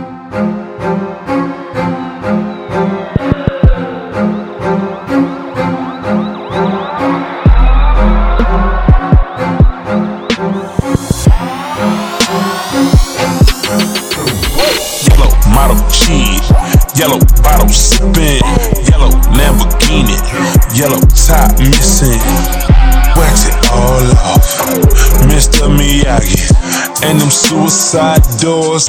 Yellow model cheese, yellow bottle sipping, yellow Lamborghini, yellow top missing. Wax it all off, Mr. Miyagi, and them suicide doors.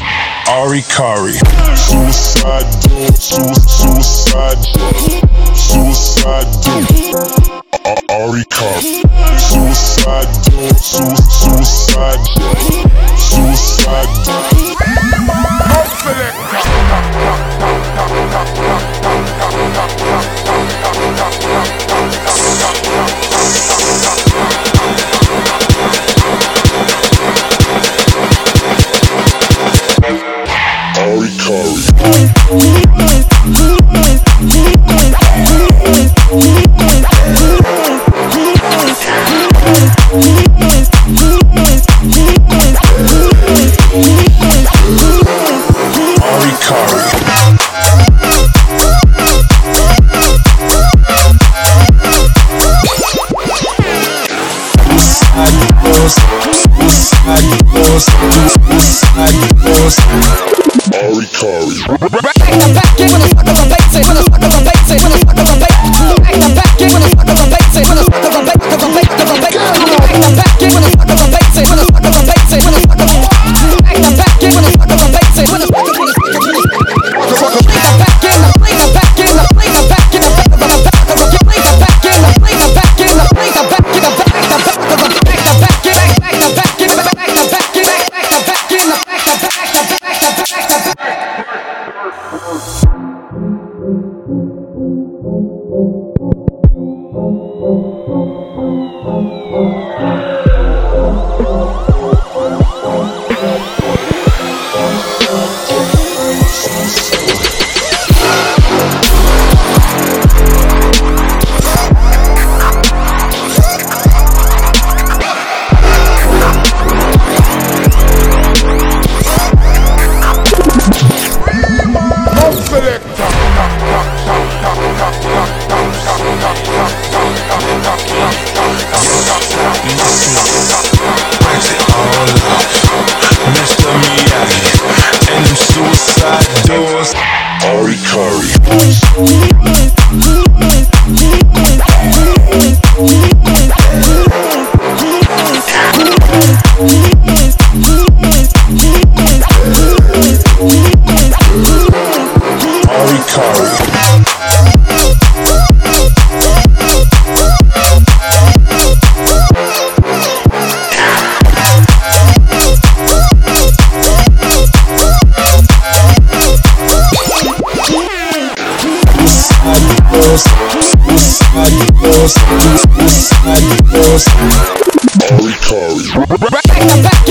Ari Kari. Suicide suicide door, suicide suicide doors, suicide doors. Ari Kari. back in when a sucker on bait, say when a sucker Ari bait. Act the back